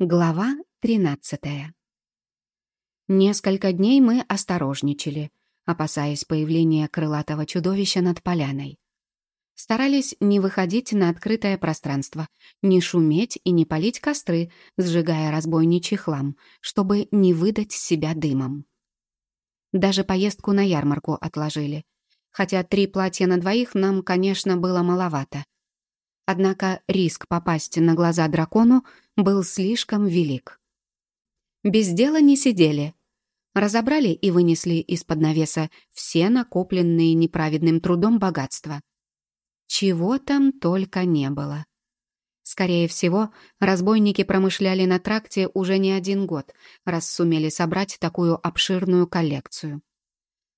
Глава 13 Несколько дней мы осторожничали, опасаясь появления крылатого чудовища над поляной. Старались не выходить на открытое пространство, не шуметь и не палить костры, сжигая разбойничий хлам, чтобы не выдать себя дымом. Даже поездку на ярмарку отложили, хотя три платья на двоих нам, конечно, было маловато. Однако риск попасть на глаза дракону был слишком велик. Без дела не сидели. Разобрали и вынесли из-под навеса все накопленные неправедным трудом богатства. Чего там только не было. Скорее всего, разбойники промышляли на тракте уже не один год, раз сумели собрать такую обширную коллекцию.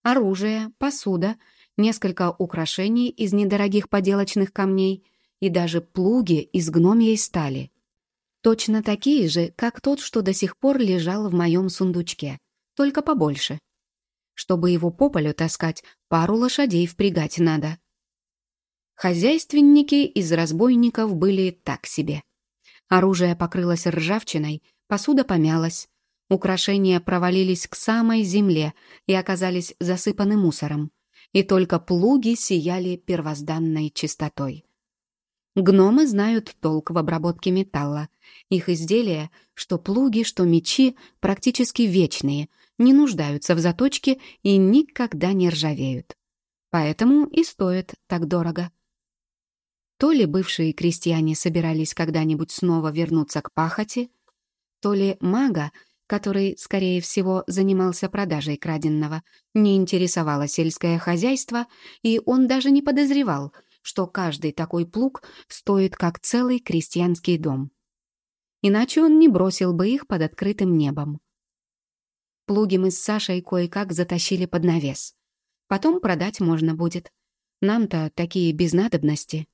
Оружие, посуда, несколько украшений из недорогих поделочных камней и даже плуги из гномьей стали — Точно такие же, как тот, что до сих пор лежал в моем сундучке, только побольше. Чтобы его по полю таскать, пару лошадей впрягать надо. Хозяйственники из разбойников были так себе. Оружие покрылось ржавчиной, посуда помялась, украшения провалились к самой земле и оказались засыпаны мусором, и только плуги сияли первозданной чистотой. Гномы знают толк в обработке металла. Их изделия, что плуги, что мечи, практически вечные, не нуждаются в заточке и никогда не ржавеют. Поэтому и стоят так дорого. То ли бывшие крестьяне собирались когда-нибудь снова вернуться к пахоте, то ли мага, который, скорее всего, занимался продажей краденного, не интересовало сельское хозяйство, и он даже не подозревал — что каждый такой плуг стоит как целый крестьянский дом. Иначе он не бросил бы их под открытым небом. Плуги мы с Сашей кое-как затащили под навес. Потом продать можно будет. Нам-то такие без надобности.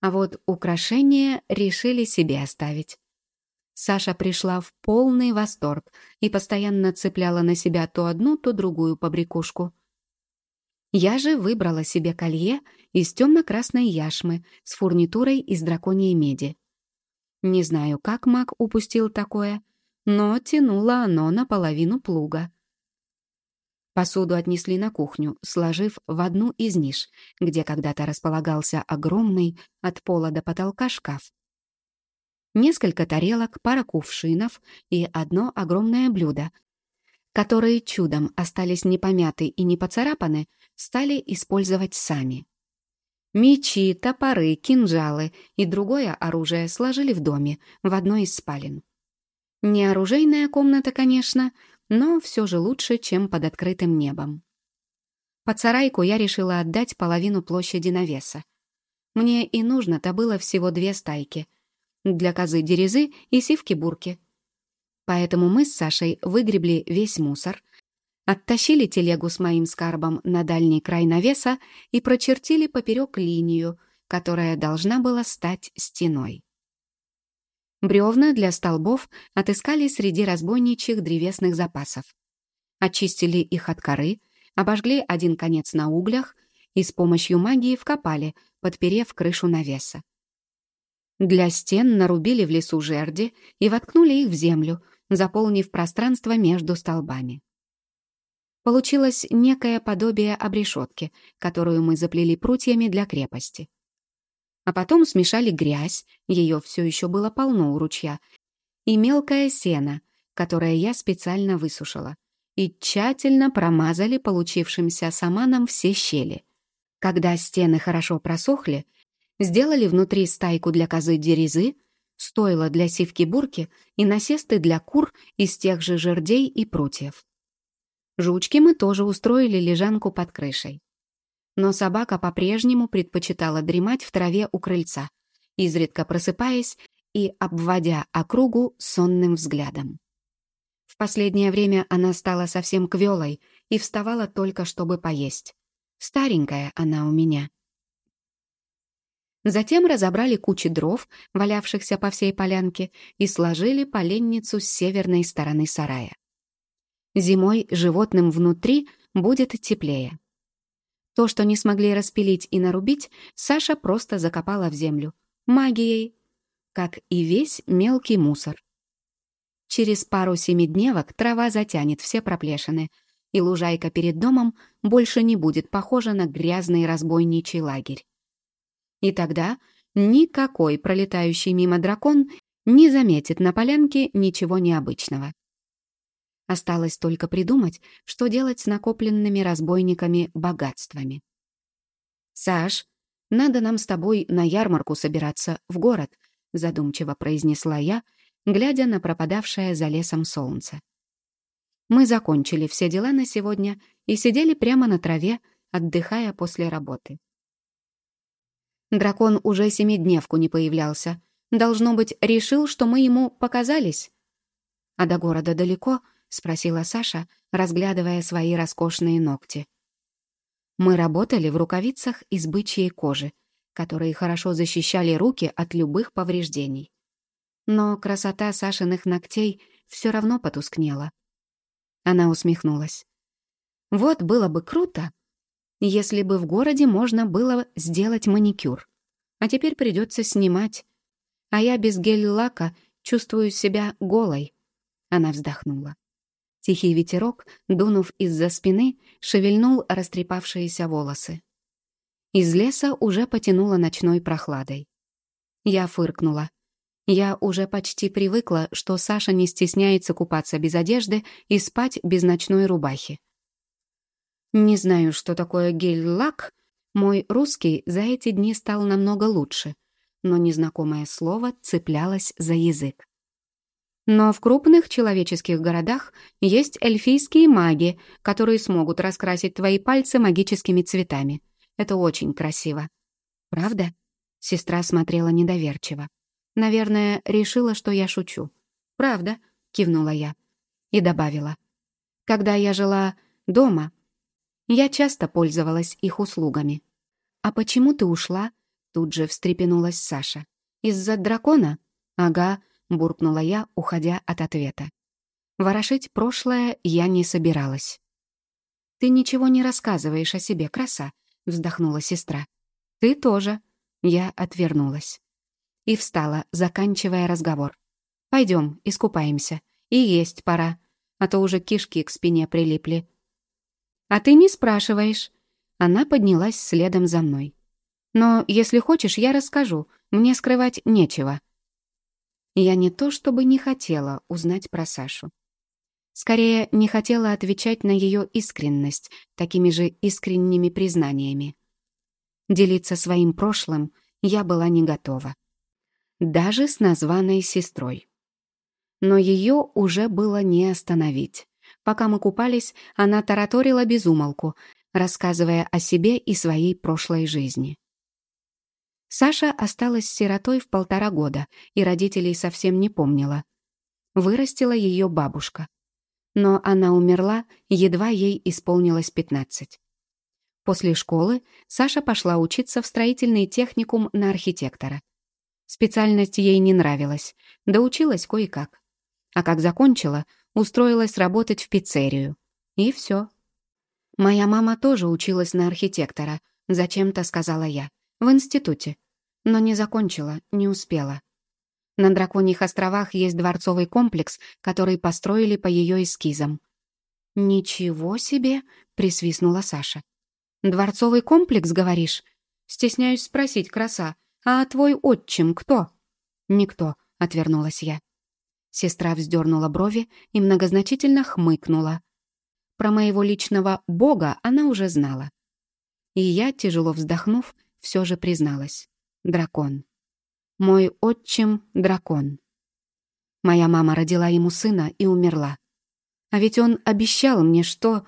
А вот украшения решили себе оставить. Саша пришла в полный восторг и постоянно цепляла на себя то одну, то другую побрякушку. Я же выбрала себе колье из темно-красной яшмы с фурнитурой из драконьей меди. Не знаю, как маг упустил такое, но тянуло оно наполовину плуга. Посуду отнесли на кухню, сложив в одну из ниш, где когда-то располагался огромный от пола до потолка шкаф. Несколько тарелок, пара кувшинов и одно огромное блюдо, которые чудом остались не помяты и не поцарапаны, стали использовать сами. Мечи, топоры, кинжалы и другое оружие сложили в доме, в одной из спален. Не оружейная комната, конечно, но все же лучше, чем под открытым небом. Под сарайку я решила отдать половину площади навеса. Мне и нужно-то было всего две стайки. Для козы дерезы и сивки-бурки. Поэтому мы с Сашей выгребли весь мусор, Оттащили телегу с моим скарбом на дальний край навеса и прочертили поперек линию, которая должна была стать стеной. Бревна для столбов отыскали среди разбойничьих древесных запасов. Очистили их от коры, обожгли один конец на углях и с помощью магии вкопали, подперев крышу навеса. Для стен нарубили в лесу жерди и воткнули их в землю, заполнив пространство между столбами. Получилось некое подобие обрешетки, которую мы заплели прутьями для крепости. А потом смешали грязь, ее все еще было полно у ручья, и мелкое сено, которое я специально высушила, и тщательно промазали получившимся саманом все щели. Когда стены хорошо просохли, сделали внутри стайку для козы дерезы, стойло для сивки-бурки и насесты для кур из тех же жердей и прутьев. Жучки мы тоже устроили лежанку под крышей. Но собака по-прежнему предпочитала дремать в траве у крыльца, изредка просыпаясь и обводя округу сонным взглядом. В последнее время она стала совсем квелой и вставала только, чтобы поесть. Старенькая она у меня. Затем разобрали кучи дров, валявшихся по всей полянке, и сложили поленницу с северной стороны сарая. Зимой животным внутри будет теплее. То, что не смогли распилить и нарубить, Саша просто закопала в землю. Магией. Как и весь мелкий мусор. Через пару семидневок трава затянет все проплешины, и лужайка перед домом больше не будет похожа на грязный разбойничий лагерь. И тогда никакой пролетающий мимо дракон не заметит на полянке ничего необычного. Осталось только придумать, что делать с накопленными разбойниками богатствами. «Саш, надо нам с тобой на ярмарку собираться, в город», задумчиво произнесла я, глядя на пропадавшее за лесом солнце. Мы закончили все дела на сегодня и сидели прямо на траве, отдыхая после работы. Дракон уже семидневку не появлялся. Должно быть, решил, что мы ему показались. А до города далеко —— спросила Саша, разглядывая свои роскошные ногти. Мы работали в рукавицах из бычьей кожи, которые хорошо защищали руки от любых повреждений. Но красота Сашиных ногтей все равно потускнела. Она усмехнулась. «Вот было бы круто, если бы в городе можно было сделать маникюр. А теперь придется снимать. А я без гель-лака чувствую себя голой». Она вздохнула. Тихий ветерок, дунув из-за спины, шевельнул растрепавшиеся волосы. Из леса уже потянуло ночной прохладой. Я фыркнула. Я уже почти привыкла, что Саша не стесняется купаться без одежды и спать без ночной рубахи. Не знаю, что такое гель-лак. Мой русский за эти дни стал намного лучше, но незнакомое слово цеплялось за язык. Но в крупных человеческих городах есть эльфийские маги, которые смогут раскрасить твои пальцы магическими цветами. Это очень красиво. Правда? Сестра смотрела недоверчиво. Наверное, решила, что я шучу. «Правда», — кивнула я. И добавила. «Когда я жила дома, я часто пользовалась их услугами». «А почему ты ушла?» Тут же встрепенулась Саша. «Из-за дракона?» «Ага, — буркнула я, уходя от ответа. Ворошить прошлое я не собиралась. «Ты ничего не рассказываешь о себе, краса», — вздохнула сестра. «Ты тоже». Я отвернулась. И встала, заканчивая разговор. «Пойдем, искупаемся. И есть пора, а то уже кишки к спине прилипли». «А ты не спрашиваешь». Она поднялась следом за мной. «Но если хочешь, я расскажу. Мне скрывать нечего». Я не то чтобы не хотела узнать про Сашу. Скорее, не хотела отвечать на ее искренность такими же искренними признаниями. Делиться своим прошлым я была не готова. Даже с названной сестрой. Но ее уже было не остановить. Пока мы купались, она тараторила безумолку, рассказывая о себе и своей прошлой жизни. Саша осталась сиротой в полтора года и родителей совсем не помнила. Вырастила ее бабушка. Но она умерла, едва ей исполнилось 15. После школы Саша пошла учиться в строительный техникум на архитектора. Специальность ей не нравилась, да училась кое-как. А как закончила, устроилась работать в пиццерию. И все. «Моя мама тоже училась на архитектора», — зачем-то сказала я. В институте. Но не закончила, не успела. На Драконьих островах есть дворцовый комплекс, который построили по ее эскизам. «Ничего себе!» — присвистнула Саша. «Дворцовый комплекс, говоришь?» «Стесняюсь спросить, краса, а твой отчим кто?» «Никто», — отвернулась я. Сестра вздернула брови и многозначительно хмыкнула. Про моего личного бога она уже знала. И я, тяжело вздохнув, все же призналась. Дракон. Мой отчим — дракон. Моя мама родила ему сына и умерла. А ведь он обещал мне, что...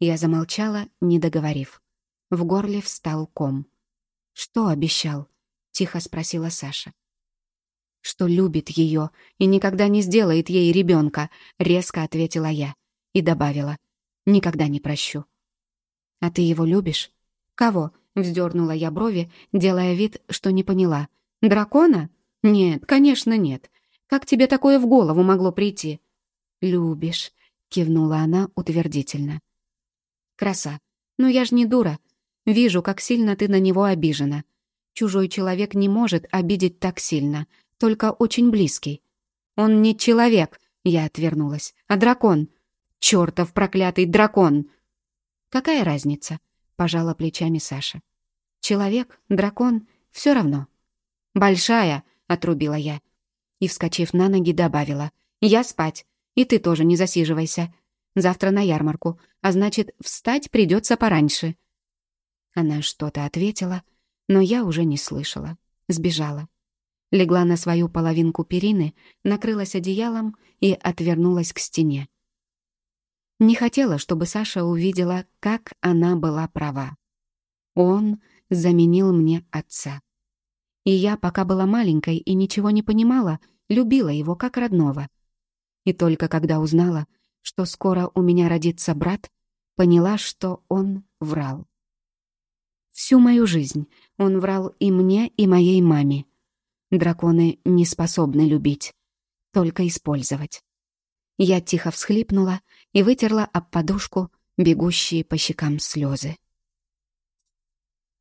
Я замолчала, не договорив. В горле встал ком. «Что обещал?» — тихо спросила Саша. «Что любит ее и никогда не сделает ей ребенка», — резко ответила я и добавила. «Никогда не прощу». «А ты его любишь?» «Кого?» — вздернула я брови, делая вид, что не поняла. «Дракона? Нет, конечно, нет. Как тебе такое в голову могло прийти?» «Любишь», — кивнула она утвердительно. «Краса. Ну я ж не дура. Вижу, как сильно ты на него обижена. Чужой человек не может обидеть так сильно, только очень близкий. Он не человек», Я отвернулась. «А дракон? Чёртов проклятый дракон!» «Какая разница?» — пожала плечами Саша. «Человек, дракон — все равно». «Большая!» — отрубила я. И, вскочив на ноги, добавила. «Я спать. И ты тоже не засиживайся. Завтра на ярмарку, а значит, встать придется пораньше». Она что-то ответила, но я уже не слышала. Сбежала. Легла на свою половинку перины, накрылась одеялом и отвернулась к стене. Не хотела, чтобы Саша увидела, как она была права. Он заменил мне отца. И я, пока была маленькой и ничего не понимала, любила его как родного. И только когда узнала, что скоро у меня родится брат, поняла, что он врал. Всю мою жизнь он врал и мне, и моей маме. Драконы не способны любить, только использовать. Я тихо всхлипнула и вытерла об подушку бегущие по щекам слезы.